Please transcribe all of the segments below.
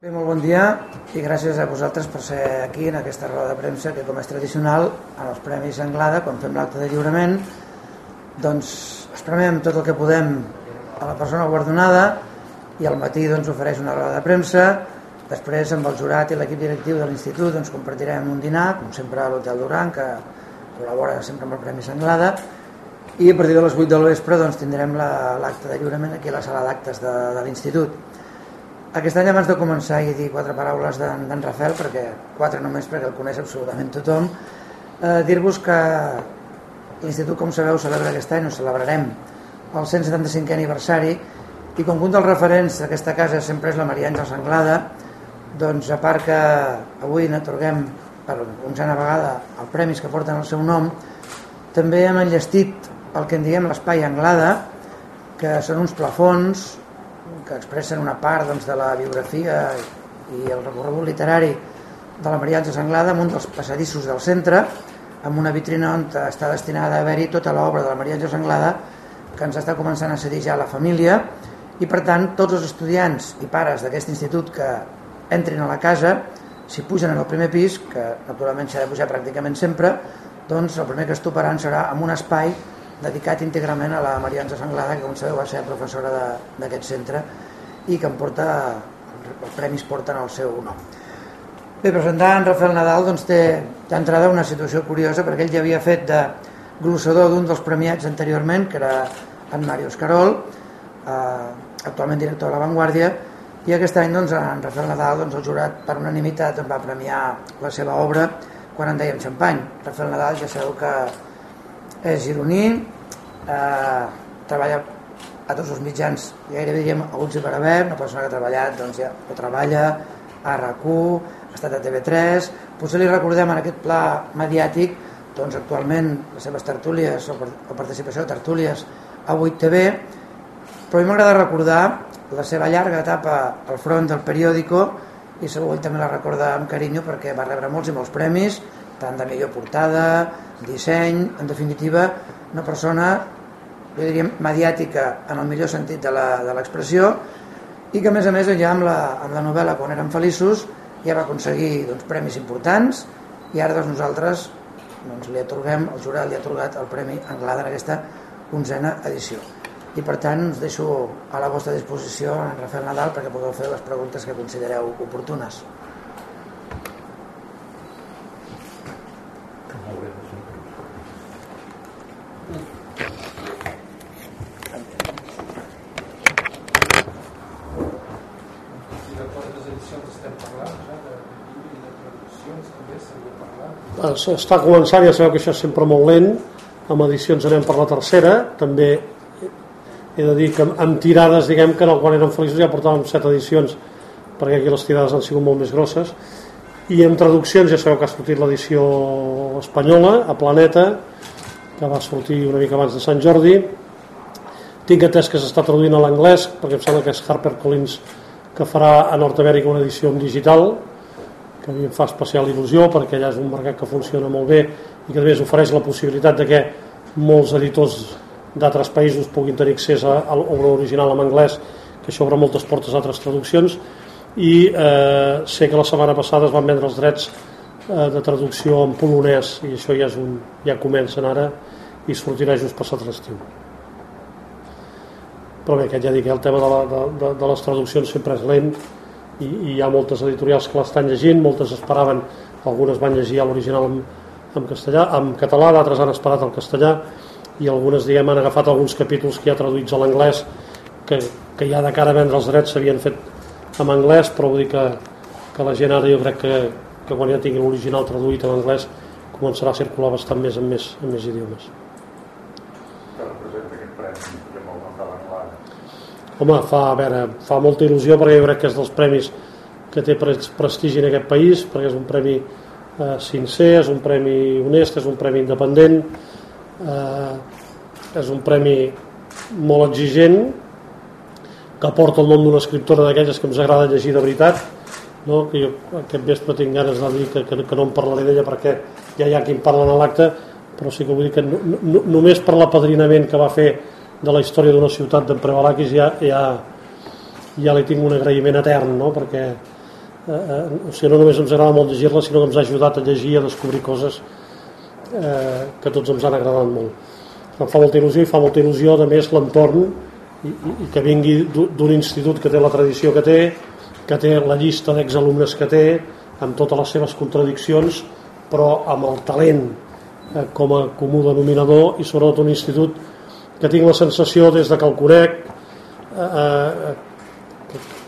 Bé, molt bon dia i gràcies a vosaltres per ser aquí en aquesta roda de premsa que com és tradicional en els Premis Anglada, quan fem l'acte de lliurament doncs espremem tot el que podem a la persona guardonada i al matí doncs, ofereix una roda de premsa. Després amb el jurat i l'equip directiu de l'institut doncs, compartirem un dinar com sempre a l'Hotel Duran que col·labora sempre amb el Premi Anglada. I a partir de les 8 del vespre doncs, tindrem l'acte la, de lliurament aquí a la sala d'actes de, de l'institut aquest any abans de començar i dir quatre paraules d'en Rafael, perquè quatre només perquè el coneix absolutament tothom, eh, dir-vos que l'Institut, com sabeu, celebra aquest any, ho celebrarem el 175è aniversari, i com un dels referents d'aquesta casa sempre és la Maria Àngels Anglada, doncs a part que avui n'atorguem per onzena vegada els premis que porten el seu nom, també hem enllestit el que en diem l'espai Anglada, que són uns plafons que expressen una part doncs, de la biografia i el recorregut literari de la Maria Àngels Anglada en un dels passadissos del centre amb una vitrina on està destinada a haver-hi tota l'obra de la Maria Àngels Anglada que ens està començant a cedir ja la família. I per tant tots els estudiants i pares d'aquest institut que entrin a la casa si pugen en el primer pis, que naturalment s'ha de pujar pràcticament sempre, doncs el primer que es toparan serà amb un espai dedicat íntegrament a la Maria Àngels Anglada, que com sabeu va ser professora d'aquest centre i que em porta, els premis porten el seu nom. Bé, presentar en Rafael Nadal doncs, té d'entrada una situació curiosa perquè ell ja havia fet de glossador d'un dels premiats anteriorment, que era en Mario Escarol, eh, actualment director de La Vanguardia, i aquest any doncs, en Rafael Nadal doncs, el jurat per unanimitat va premiar la seva obra quan en dèiem xampany. Rafael Nadal ja sabeu que és gironí, eh, treballa a tots els mitjans, gairebé diríem a ulls i per haver, una persona que ha treballat, doncs ja ho treballa, a RAC1, ha estat a TV3, potser li recordem en aquest pla mediàtic doncs actualment les seves tertúlies o, o participació de tertúlies a 8TV, però a mi m'agrada recordar la seva llarga etapa al front del periòdico i segur també la recorda amb carinyo perquè va rebre molts i molts premis, tant de millor portada, disseny, en definitiva, una persona, jo diria, mediàtica en el millor sentit de l'expressió i que a més a més ja amb la, amb la novel·la Quan érem feliços ja va aconseguir doncs, premis importants i ara doncs, nosaltres doncs, li atorguem, el jurat li ha atorgat el Premi Anglada en aquesta onzena edició i per tant us deixo a la vostra disposició en Rafael Nadal perquè podeu fer les preguntes que considereu oportunes. Està començant, ja sabeu que això és sempre molt lent, amb edicions anem per la tercera, també he de dir que amb tirades, diguem que qual eren feliços ja portàvem set edicions, perquè aquí les tirades han sigut molt més grosses, i en traduccions ja sabeu que ha sortit l'edició espanyola, a Planeta, que va sortir una mica abans de Sant Jordi, tinc atès que s'està traduint a l'anglès, perquè em sembla que és HarperCollins que farà a Nord-Amèrica una edició en digital, que a mi em fa especial il·lusió perquè allà és un mercat que funciona molt bé i que a més ofereix la possibilitat de que molts editors d'altres països puguin tenir accés a, l'obra original en anglès que això obre moltes portes a altres traduccions. I eh, sé que la setmana passada es van vendre els drets eh, de traducció en polonès i això ja, és un, ja comencen ara i sortirà just passat l'estiu. Però bé, aquest ja dic, el tema de, la, de, de, de les traduccions sempre és lent i, i hi ha moltes editorials que l'estan llegint, moltes esperaven, algunes van llegir l'original en, en castellà, en català, d'altres han esperat el castellà i algunes diguem han agafat alguns capítols que ja traduïts a l'anglès que, que ja de cara a vendre els drets s'havien fet en anglès però vull dir que, que la gent ara jo crec que, que quan ja tingui l'original traduït en anglès començarà a circular bastant més en més, en més idiomes home, fa, a veure, fa molta il·lusió perquè jo crec que és dels premis que té prestigi en aquest país perquè és un premi eh, sincer, és un premi honest, és un premi independent eh, és un premi molt exigent que porta el nom d'una escriptora d'aquelles que ens agrada llegir de veritat no? que jo aquest vespre tinc ganes de dir que, que, que no en parlaré d'ella perquè ja hi ha qui en parla en l'acte però sí que vull dir que no, no, només per l'apadrinament que va fer de la història d'una ciutat d'en Prevalakis ja, ja, ja li tinc un agraïment etern no? perquè eh, o sigui, no només ens agrada molt llegir-la sinó que ens ha ajudat a llegir i a descobrir coses eh, que tots ens han agradat molt em fa molta il·lusió i fa molta il·lusió a més l'entorn i, i que vingui d'un institut que té la tradició que té que té la llista d'exalumnes que té amb totes les seves contradiccions però amb el talent eh, com a comú denominador i sobretot un institut que tinc la sensació des de que el conec eh, eh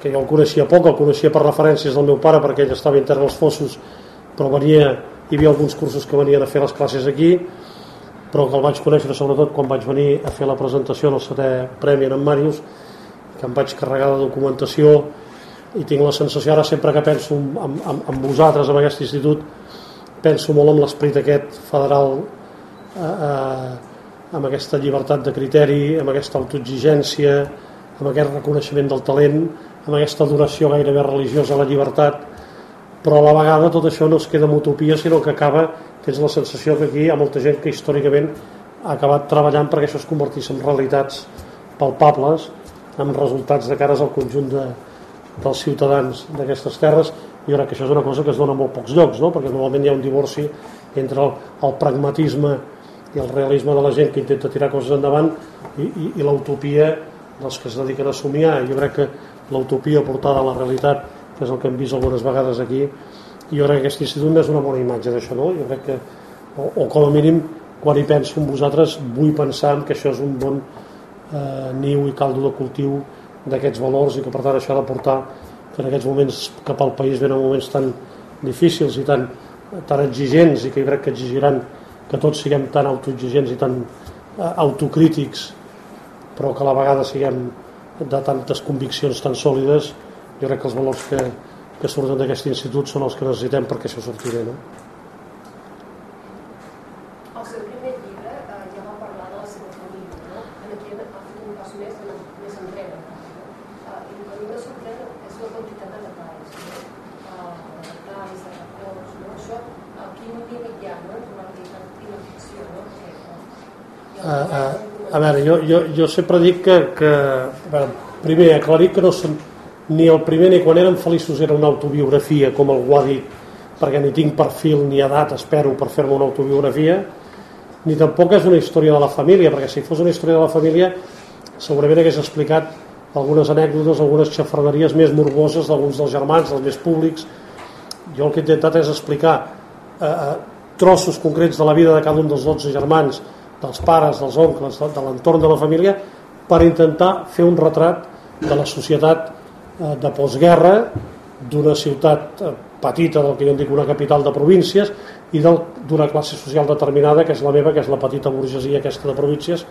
que jo el coneixia poc, el coneixia per referències del meu pare perquè ell estava intern als Fossos però venia, hi havia alguns cursos que venien a fer les classes aquí però que el vaig conèixer sobretot quan vaig venir a fer la presentació del setè premi en Màrius que em vaig carregar de documentació i tinc la sensació ara sempre que penso en, en, en vosaltres, en aquest institut penso molt en l'esperit aquest federal eh, eh, amb aquesta llibertat de criteri amb aquesta autoexigència amb aquest reconeixement del talent amb aquesta adoració gairebé religiosa a la llibertat però a la vegada tot això no es queda en utopia sinó que acaba, tens la sensació que aquí hi ha molta gent que històricament ha acabat treballant perquè això es convertís en realitats palpables amb resultats de cares al conjunt de, dels ciutadans d'aquestes terres jo crec que això és una cosa que es dona en molt pocs llocs no? perquè normalment hi ha un divorci entre el, el pragmatisme i el realisme de la gent que intenta tirar coses endavant i, i, i l'utopia dels que es dediquen a somiar jo crec que l'utopia portada a la realitat, que és el que hem vist algunes vegades aquí, i jo crec que aquest institut és una bona imatge d'això, no? Jo crec que, o, o com a mínim, quan hi penso en vosaltres, vull pensar que això és un bon eh, niu i caldo de cultiu d'aquests valors i que per tant això ha de portar que en aquests moments cap al país venen moments tan difícils i tan, tan exigents i que jo crec que exigiran que tots siguem tan autoexigents i tan eh, autocrítics però que a la vegada siguem de tantes conviccions tan sòlides jo crec que els valors que, que surten d'aquest institut són els que necessitem perquè això surti bé no? El seu primer llibre eh, ja va parlar de la seva família no? aquí ha fet un pas més, més enrere eh, i el que a mi me sorprèn és la quantitat de detalls no? eh, de detalls, de records no? això, a quin límit hi ha no? entre la realitat i la ficció no? Perquè, uh, uh, a veure, jo, jo, jo sempre dic que, que veure, primer, aclarir que no són, ni el primer ni quan eren feliços era una autobiografia, com algú ha dit, perquè ni tinc perfil ni edat, espero, per fer-me una autobiografia, ni tampoc és una història de la família, perquè si fos una història de la família segurament hagués explicat algunes anècdotes, algunes xafarderies més morboses d'alguns dels germans, dels més públics. Jo el que he intentat és explicar eh, eh trossos concrets de la vida de cada un dels 12 germans, dels pares, dels oncles, de, de l'entorn de la família, per intentar fer un retrat de la societat eh, de postguerra, d'una ciutat eh, petita, del que jo en dic una capital de províncies, i d'una classe social determinada, que és la meva, que és la petita burgesia aquesta de províncies,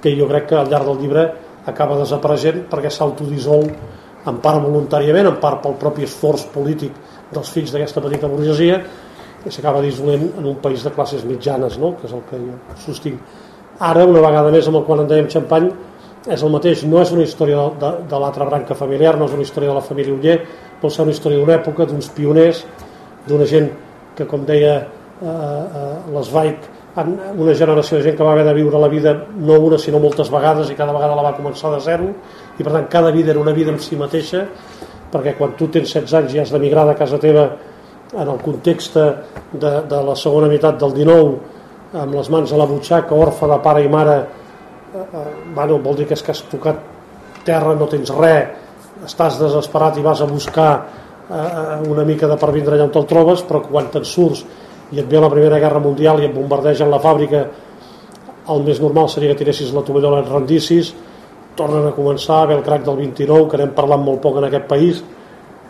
que jo crec que al llarg del llibre acaba desapareixent perquè s'autodissol en part voluntàriament, en part pel propi esforç polític dels fills d'aquesta petita burgesia, que s'acaba dissolent en un país de classes mitjanes, no? que és el que jo sostinc. Ara, una vegada més, amb el quan en dèiem xampany, és el mateix, no és una història de, de, de l'altra branca familiar, no és una història de la família Uller, vol ser una història d'una època, d'uns pioners, d'una gent que, com deia eh, eh, l'Esvaic, una generació de gent que va haver de viure la vida no una sinó moltes vegades i cada vegada la va començar de zero i per tant cada vida era una vida en si mateixa perquè quan tu tens 16 anys i has d'emigrar de casa teva en el context de, de la segona meitat del 19 amb les mans a la butxaca, orfa de pare i mare eh, eh, bueno, vol dir que és que has tocat terra, no tens res estàs desesperat i vas a buscar eh, una mica de per vindre allà on te'l trobes però quan te'n surts i et ve la Primera Guerra Mundial i et bombardegen la fàbrica el més normal seria que tiressis la tovallola et rendissis tornen a començar, ve el crac del 29 que n'hem parlat molt poc en aquest país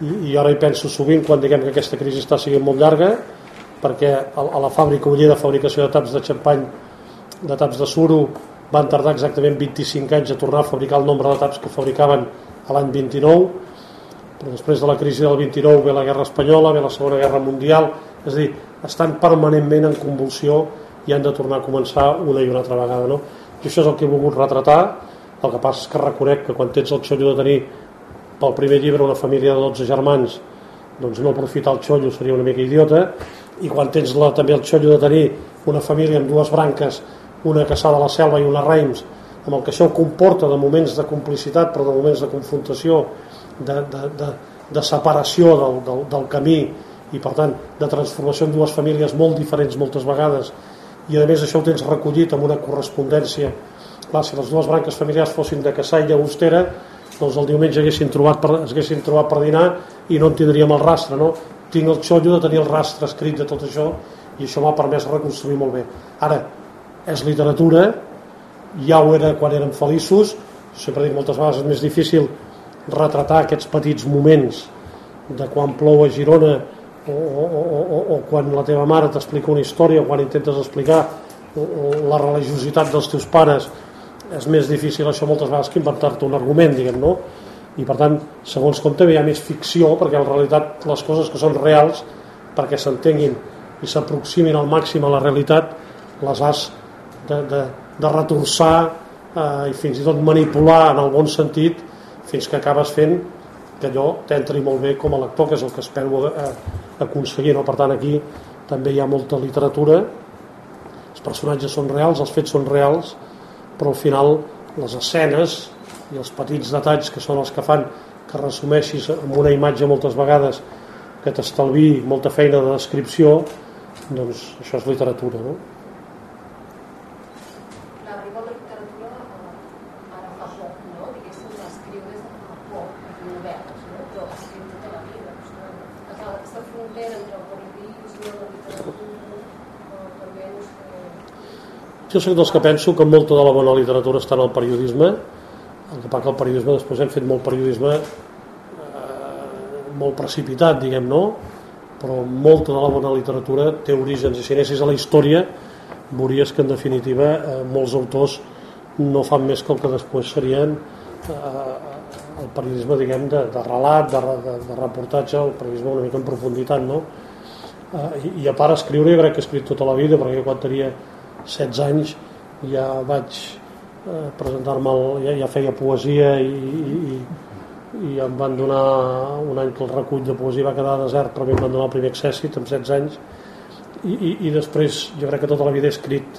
i, i ara hi penso sovint quan diguem que aquesta crisi està sent molt llarga perquè a, a la fàbrica Uller de fabricació de taps de xampany de taps de suro van tardar exactament 25 anys a tornar a fabricar el nombre de taps que fabricaven a l'any 29 però després de la crisi del 29 ve la guerra espanyola, ve la segona guerra mundial. És a dir, estan permanentment en convulsió i han de tornar a començar una i una altra vegada no? i això és el que he volgut retratar. El que passa és que reconec que quan tens el xollo de tenir pel primer llibre una família de 12 germans doncs no aprofitar el xollo seria una mica idiota. I quan tens la, també el xollo de tenir una família amb dues branques una caçada a la selva i una Reims amb el que això comporta de moments de complicitat però de moments de confrontació de, de, de de separació del, del, del camí i per tant de transformació en dues famílies molt diferents moltes vegades. I a més això ho tens recollit amb una correspondència. Clar, si les dues branques familiars fossin de Cassà i Llagostera doncs el diumenge haguessin trobat per, es haguessin trobat per dinar i no en tindríem el rastre no? tinc el xollo de tenir el rastre escrit de tot això i això m'ha permès reconstruir molt bé ara, és literatura ja ho era quan érem feliços sempre dic moltes vegades és més difícil retratar aquests petits moments de quan plou a Girona o, o, o, o quan la teva mare t'explica una història o quan intentes explicar la religiositat dels teus pares és més difícil això moltes vegades que inventar-te un argument diguem, no? i per tant segons com també hi ha més ficció perquè en realitat les coses que són reals perquè s'entenguin i s'aproximin al màxim a la realitat les has de, de, de retorçar eh, i fins i tot manipular en el bon sentit fins que acabes fent que allò t'entri molt bé com a lector, que és el que espero eh, aconseguir. No? Per tant, aquí també hi ha molta literatura, els personatges són reals, els fets són reals, però al final les escenes i els petits detalls que són els que fan que resumeixis amb una imatge moltes vegades que t'estalvi molta feina de descripció, doncs això és literatura. No? Jo soc dels que penso que molta de la bona literatura està en el periodisme, el que que el periodisme després hem fet molt periodisme eh, molt precipitat, diguem, no? Però molta de la bona literatura té orígens, i si anessis a la història veuries que en definitiva eh, molts autors no fan més que el que després serien eh, el periodisme diguem de, de relat, de, de, de reportatge, el periodisme una mica en profunditat, no? Eh, i, I a part escriure jo crec que he escrit tota la vida, perquè quan tenia 16 anys ja vaig eh, presentar-me, ja, ja feia poesia i, i, i em van donar un any que el recull de poesia va quedar desert però em van donar el primer accèssit amb 16 anys. I, i, i després jo crec que tota la vida he escrit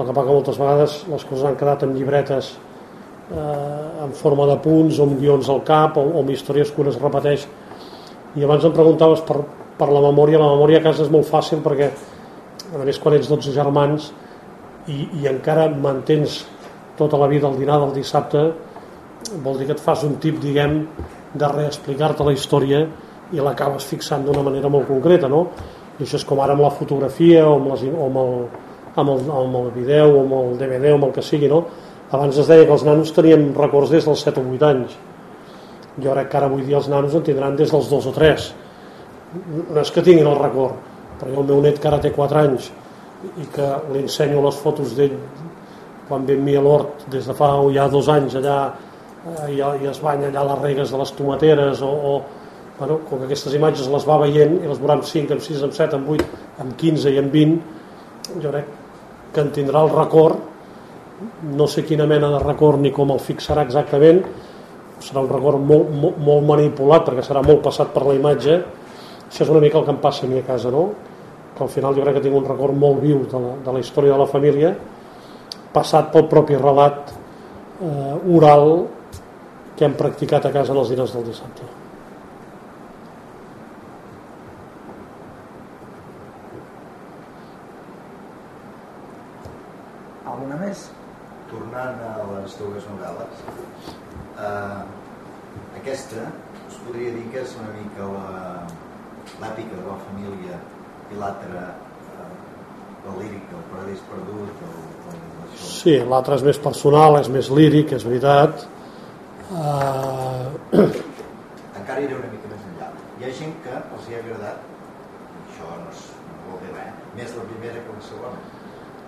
el que passa que moltes vegades les coses han quedat en llibretes eh, en forma de punts o amb guions al cap o, o amb històries que es repeteix. I abans em preguntaves per, per la memòria. La memòria a casa és molt fàcil perquè a més quan ets 12 germans i, i encara mantens tota la vida el dinar del dissabte vol dir que et fas un tip diguem de reexplicar-te la història i l'acabes fixant d'una manera molt concreta no? i això és com ara amb la fotografia o amb, les, o amb, el, amb, el, amb el vídeo o amb el DVD o amb el que sigui no? abans es deia que els nanos tenien records des dels 7 o 8 anys jo crec que ara avui dia els nanos en tindran des dels 2 o 3 no és que tinguin el record perquè el meu net que ara té 4 anys i que li ensenyo les fotos d'ell quan ve amb mi a l'hort des de fa ja dos anys allà eh, i, i es banya allà les regues de les tomateres o, o bueno, com que aquestes imatges les va veient i les veurà amb 5, amb 6, amb 7, amb 8, amb 15 i amb 20 jo crec que en tindrà el record. No sé quina mena de record ni com el fixarà exactament. Serà un record molt, molt, molt manipulat perquè serà molt passat per la imatge. Això és una mica el que em passa a mi a casa no? Que al final jo crec que tinc un record molt viu de la, de la història de la família passat pel propi relat eh, oral que hem practicat a casa en els diners del dissabte. Alguna més? Tornant a les teves novel·les, eh, aquesta us podria dir que és una mica l'èpica de la família i l'altre eh, el líric, el paradís perdut el, el, això. Sí, l'altre és més personal, és més líric, és veritat uh... encara iré una mica més enllà hi ha gent que els hi ha agradat això no, és, no vol dir res més la primera que la segona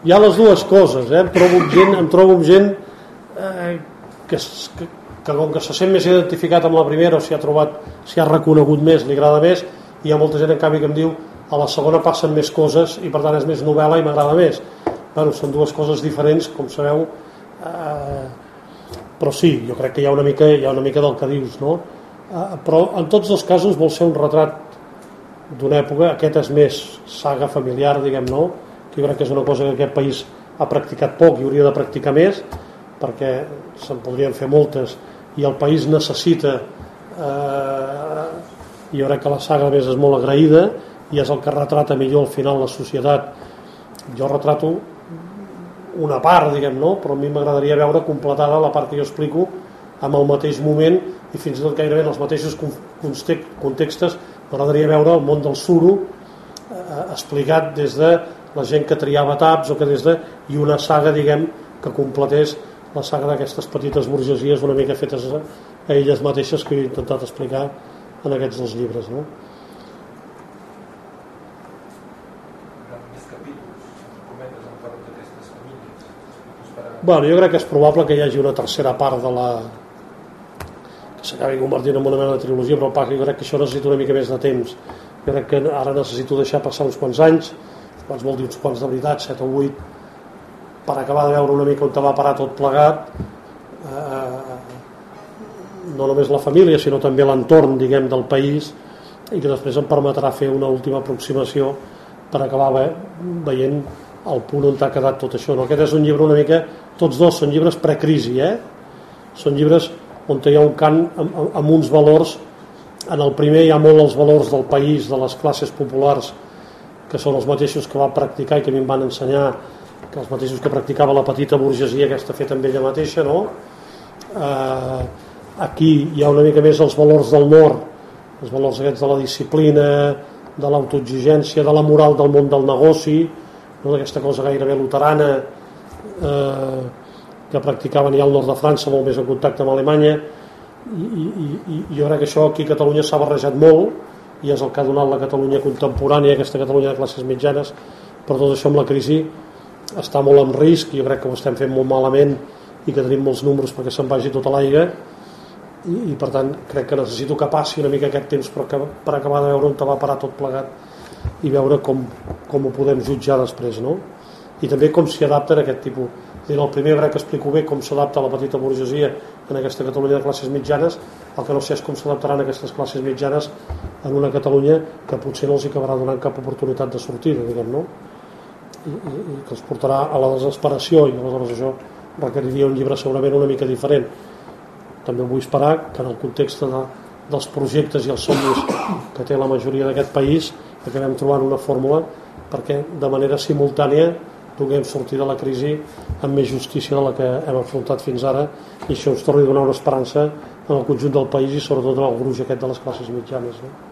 hi ha les dues coses, eh? em trobo amb gent, em trobo amb gent eh, que, que, que com que se sent més identificat amb la primera o s'hi ha trobat, s'hi ha reconegut més, li agrada més, i hi ha molta gent en canvi que em diu a la segona passen més coses i per tant és més novel·la i m'agrada més bueno, són dues coses diferents com sabeu eh, però sí, jo crec que hi ha una mica, hi ha una mica del que dius no? eh, però en tots els casos vol ser un retrat d'una època, aquest és més saga familiar, diguem, no? que jo crec que és una cosa que aquest país ha practicat poc i hauria de practicar més perquè se'n podrien fer moltes i el país necessita eh, jo crec que la saga més és molt agraïda i és el que retrata millor al final la societat jo retrato una part, diguem, no? però a mi m'agradaria veure completada la part que jo explico amb el mateix moment i fins i tot gairebé en els mateixos contextes m'agradaria veure el món del suro eh, explicat des de la gent que triava taps o que des de i una saga diguem que completés la saga d'aquestes petites burgesies una mica fetes a elles mateixes que he intentat explicar en aquests dos llibres no? Bueno, jo crec que és probable que hi hagi una tercera part de la que s'acabi convertint en una mena de trilogia però jo crec que això necessita una mica més de temps. Jo crec que ara necessito deixar passar uns quants anys quants vol dir uns quants de veritat 7 o 8 per acabar de veure una mica on va parar tot plegat eh, no només la família sinó també l'entorn diguem del país i que després em permetrà fer una última aproximació per acabar ve veient el punt on ha quedat tot això no? aquest és un llibre una mica tots dos són llibres precrisi eh? són llibres on hi ha un cant amb, amb, uns valors en el primer hi ha molt els valors del país de les classes populars que són els mateixos que va practicar i que a mi em van ensenyar que els mateixos que practicava la petita burgesia aquesta feta amb ella mateixa no? eh, aquí hi ha una mica més els valors del nord els valors aquests de la disciplina de l'autoexigència, de la moral del món del negoci no? d'aquesta cosa gairebé luterana eh, que practicaven ja al nord de França molt més en contacte amb Alemanya i, i, i jo crec que això aquí a Catalunya s'ha barrejat molt i és el que ha donat la Catalunya contemporània aquesta Catalunya de classes mitjanes però tot això amb la crisi està molt en risc jo crec que ho estem fent molt malament i que tenim molts números perquè se'n vagi tota l'aigua i, i per tant crec que necessito que passi una mica aquest temps per, per acabar de veure on va parar tot plegat i veure com, com ho podem jutjar després no? i també com s'hi adapten a aquest tipus en el primer crec que explico bé com s'adapta la petita burgesia en aquesta Catalunya de classes mitjanes el que no sé és com s'adaptaran aquestes classes mitjanes en una Catalunya que potser no els acabarà donant cap oportunitat de sortida diguem, no? I, i, i que els portarà a la desesperació i aleshores això requeriria un llibre segurament una mica diferent també vull esperar que en el context de, dels projectes i els somnis que té la majoria d'aquest país acabem trobant una fórmula perquè de manera simultània puguem sortir de la crisi amb més justícia de la que hem afrontat fins ara i això ens torni a donar una esperança en el conjunt del país i sobretot en el gruix aquest de les classes mitjanes. No?